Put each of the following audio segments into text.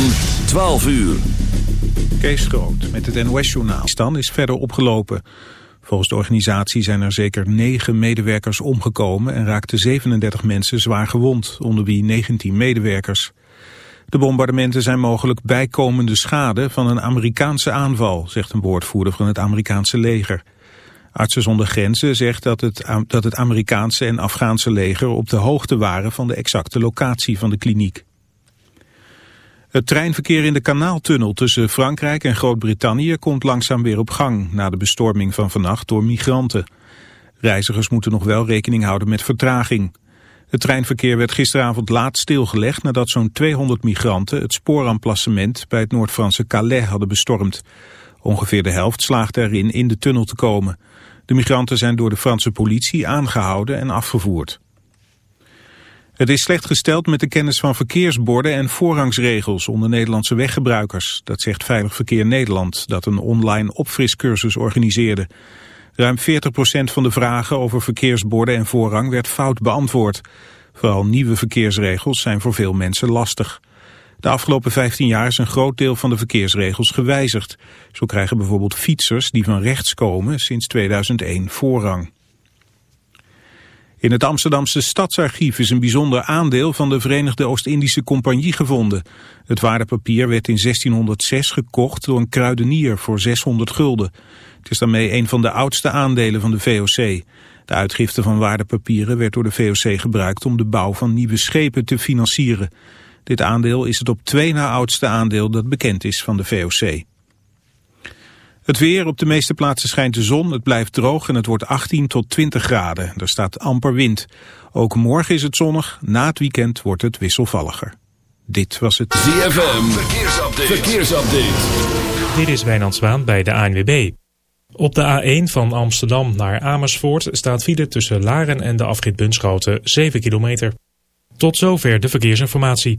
van 12 uur. Kees Groot met het NOS-journaal. Stan is verder opgelopen. Volgens de organisatie zijn er zeker 9 medewerkers omgekomen... en raakten 37 mensen zwaar gewond, onder wie 19 medewerkers. De bombardementen zijn mogelijk bijkomende schade van een Amerikaanse aanval... zegt een woordvoerder van het Amerikaanse leger. Artsen zonder Grenzen zegt dat het, dat het Amerikaanse en Afghaanse leger... op de hoogte waren van de exacte locatie van de kliniek. Het treinverkeer in de kanaaltunnel tussen Frankrijk en Groot-Brittannië komt langzaam weer op gang na de bestorming van vannacht door migranten. Reizigers moeten nog wel rekening houden met vertraging. Het treinverkeer werd gisteravond laat stilgelegd nadat zo'n 200 migranten het spooremplacement bij het Noord-Franse Calais hadden bestormd. Ongeveer de helft slaagde erin in de tunnel te komen. De migranten zijn door de Franse politie aangehouden en afgevoerd. Het is slecht gesteld met de kennis van verkeersborden en voorrangsregels onder Nederlandse weggebruikers. Dat zegt Veilig Verkeer Nederland, dat een online opfriscursus organiseerde. Ruim 40% van de vragen over verkeersborden en voorrang werd fout beantwoord. Vooral nieuwe verkeersregels zijn voor veel mensen lastig. De afgelopen 15 jaar is een groot deel van de verkeersregels gewijzigd. Zo krijgen bijvoorbeeld fietsers die van rechts komen sinds 2001 voorrang. In het Amsterdamse Stadsarchief is een bijzonder aandeel van de Verenigde Oost-Indische Compagnie gevonden. Het waardepapier werd in 1606 gekocht door een kruidenier voor 600 gulden. Het is daarmee een van de oudste aandelen van de VOC. De uitgifte van waardepapieren werd door de VOC gebruikt om de bouw van nieuwe schepen te financieren. Dit aandeel is het op twee na oudste aandeel dat bekend is van de VOC. Het weer, op de meeste plaatsen schijnt de zon, het blijft droog en het wordt 18 tot 20 graden. Er staat amper wind. Ook morgen is het zonnig, na het weekend wordt het wisselvalliger. Dit was het ZFM, verkeersupdate. verkeersupdate. Dit is Wijnand Zwaan bij de ANWB. Op de A1 van Amsterdam naar Amersfoort staat file tussen Laren en de afrit Bunschoten 7 kilometer. Tot zover de verkeersinformatie.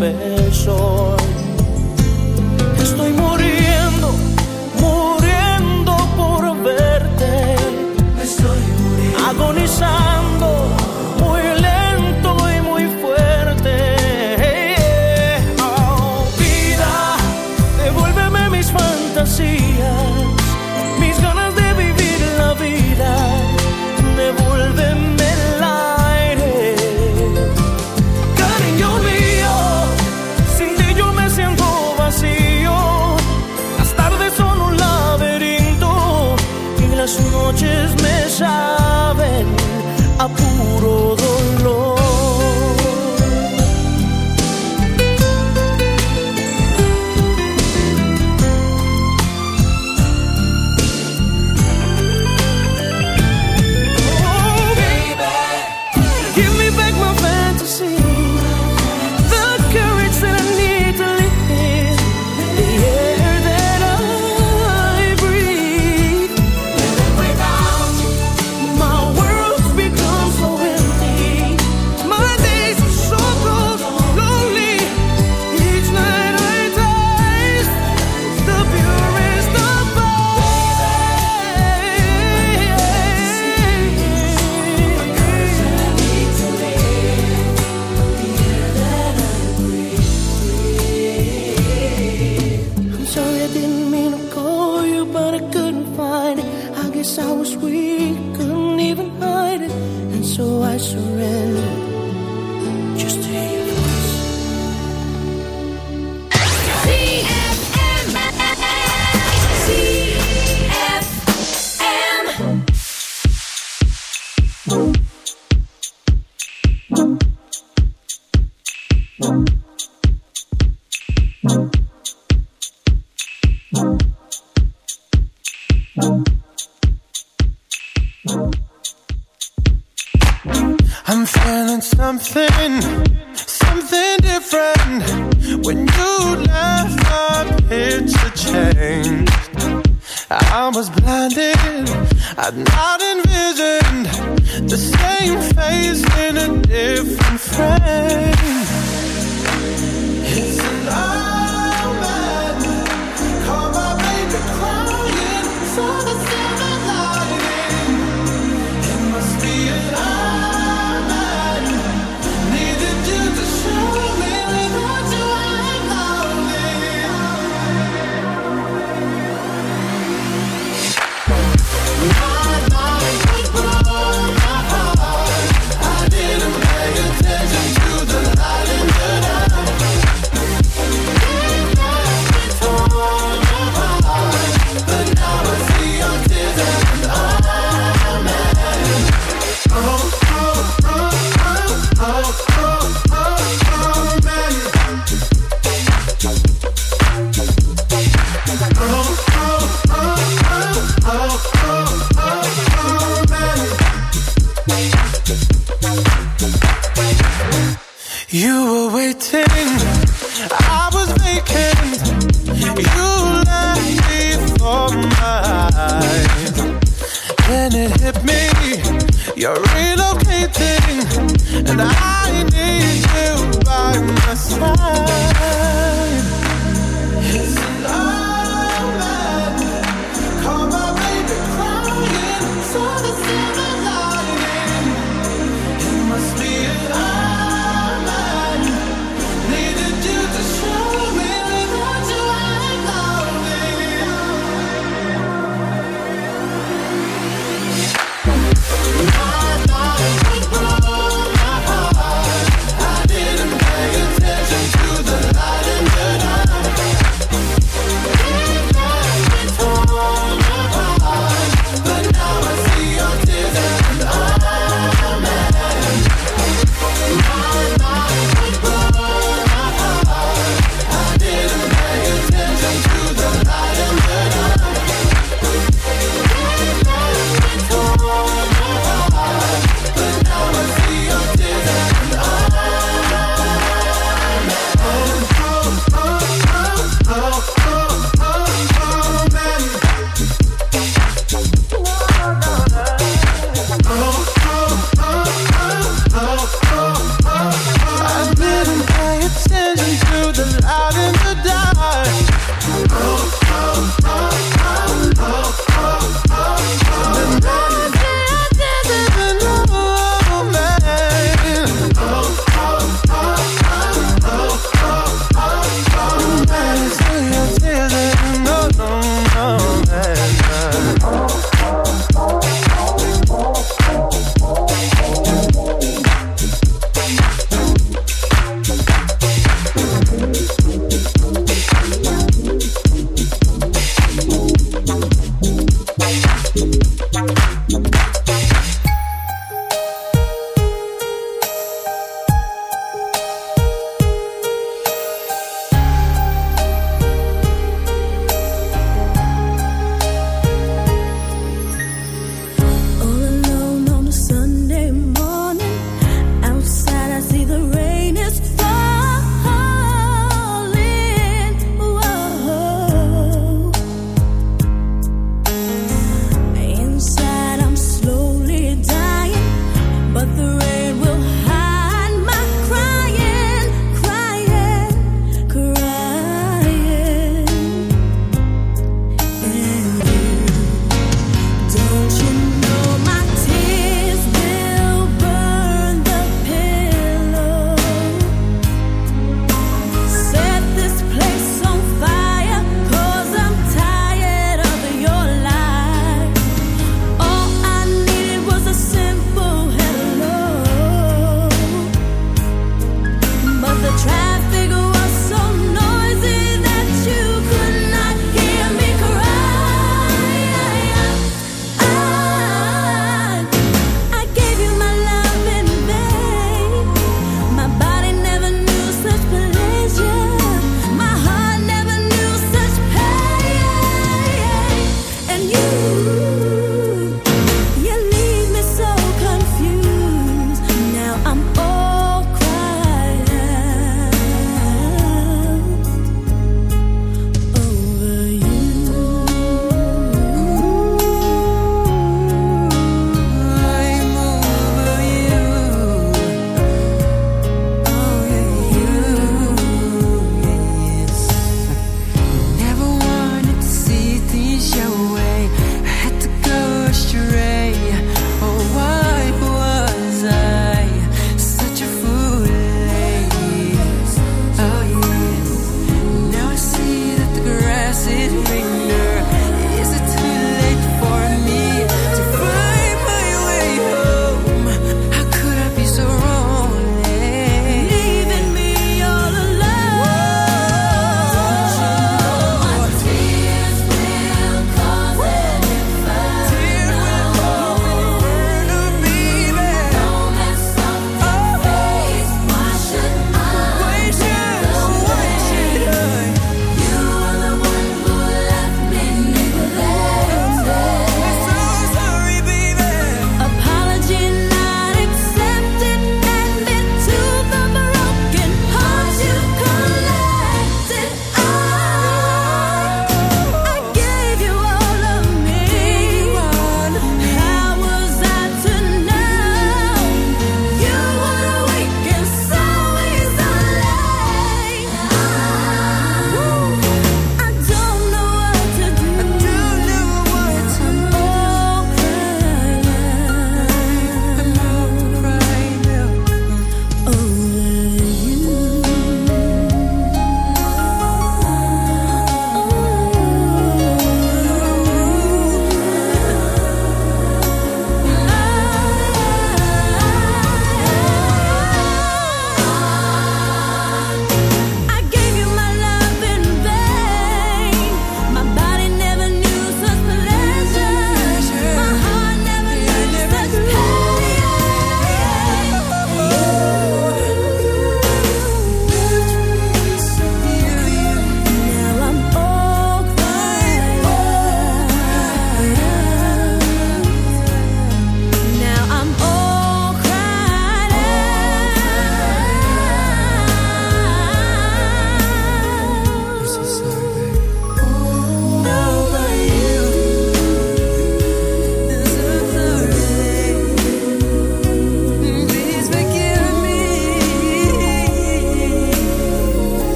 分手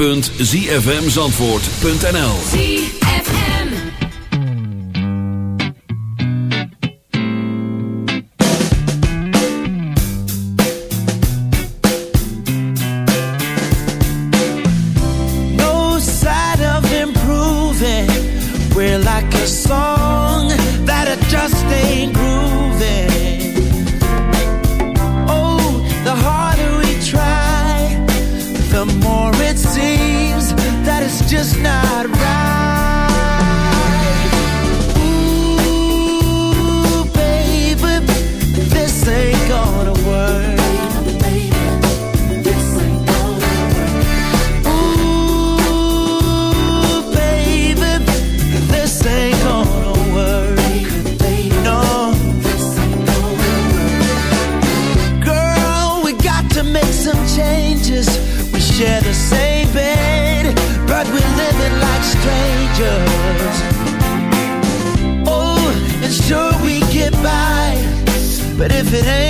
www.zfmzandvoort.nl No sign of improving. We're like a song if it ain't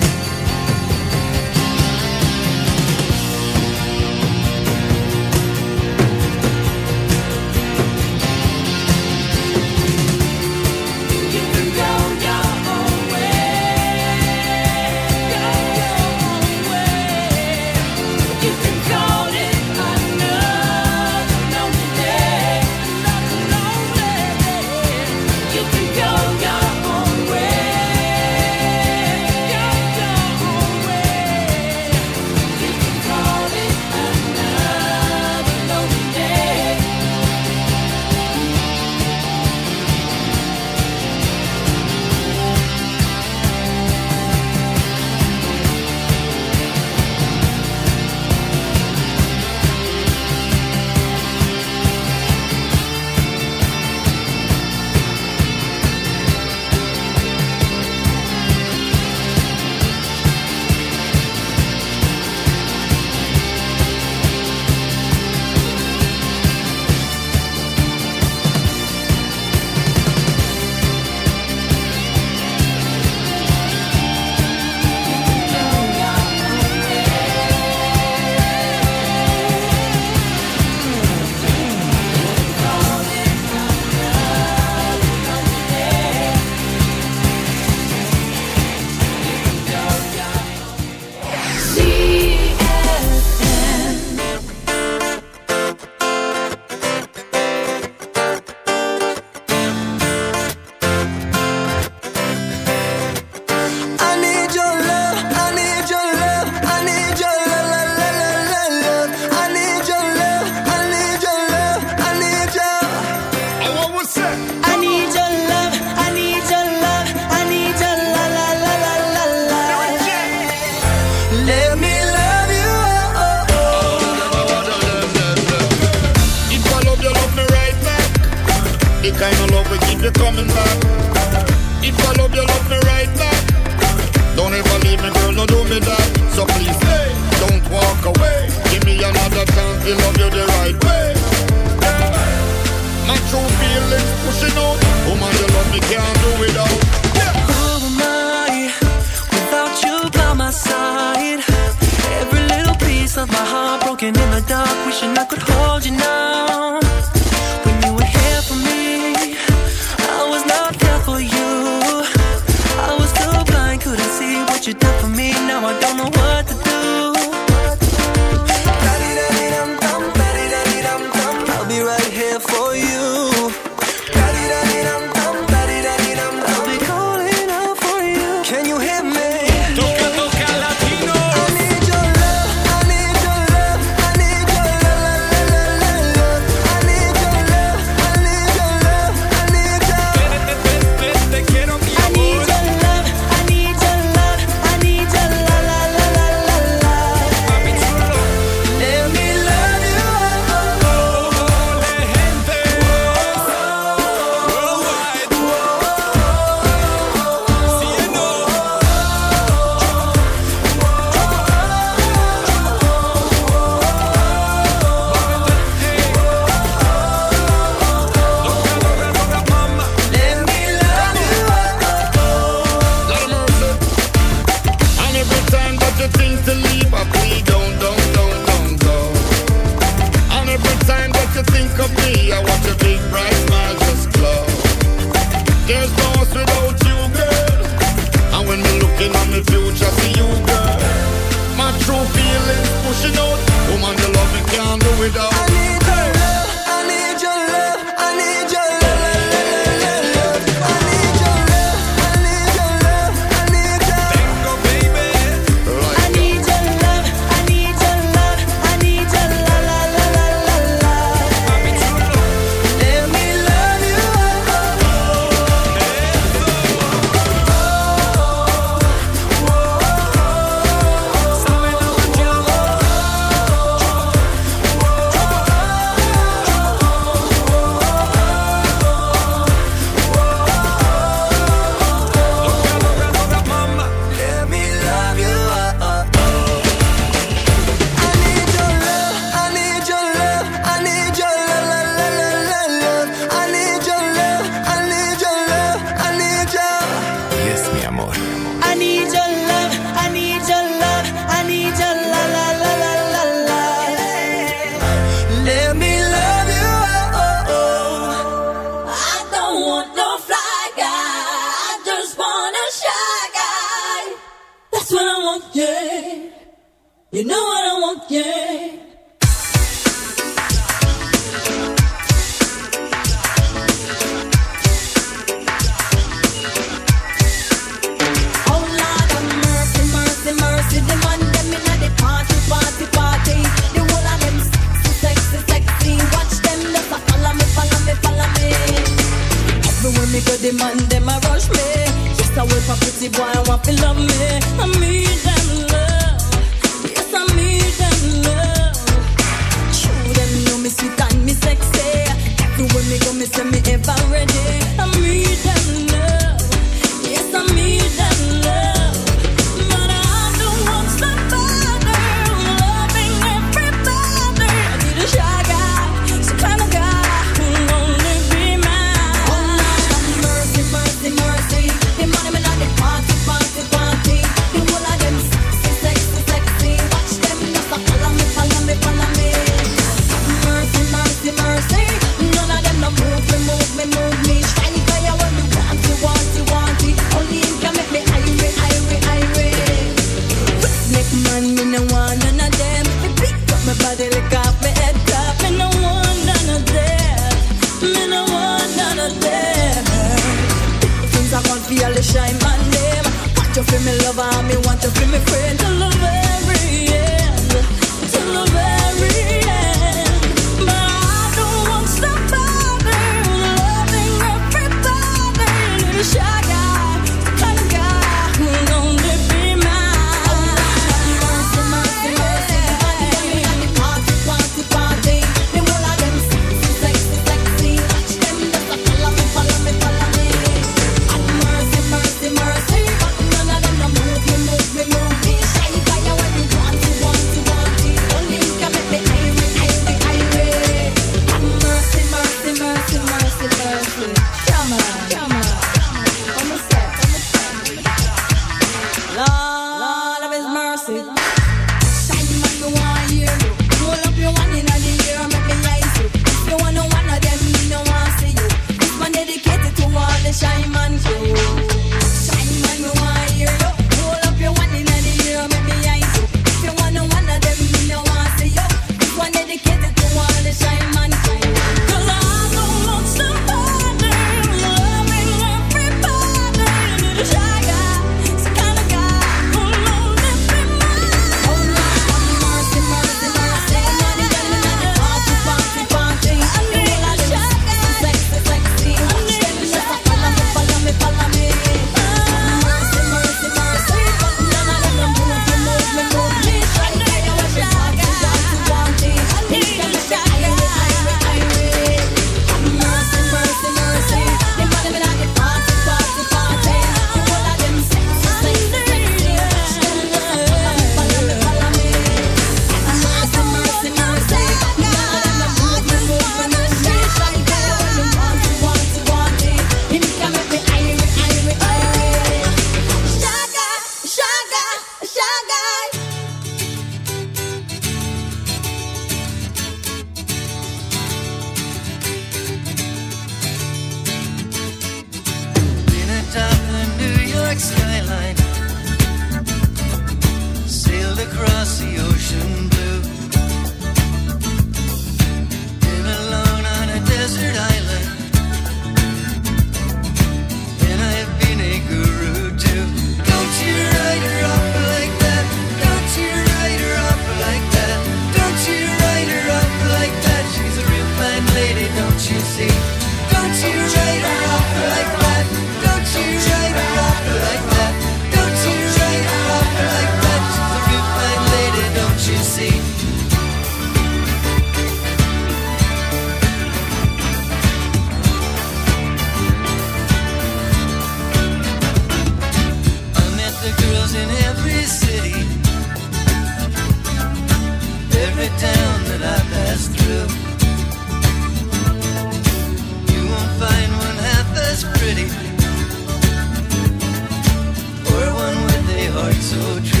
so true.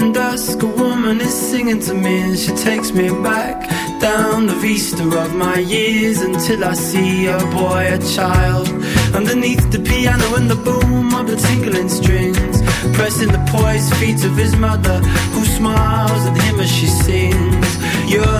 evening dusk, a woman is singing to me, and she takes me back down the vista of my years until I see a boy, a child, underneath the piano and the boom of the tingling strings, pressing the poised feet of his mother, who smiles at him as she sings, yearning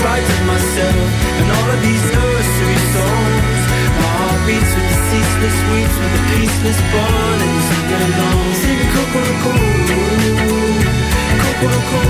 frighten myself And all of these nursery songs. My heart beats with the ceaseless weeds With the peaceless bond And singing along Sing Coco Coco. Coco Coco.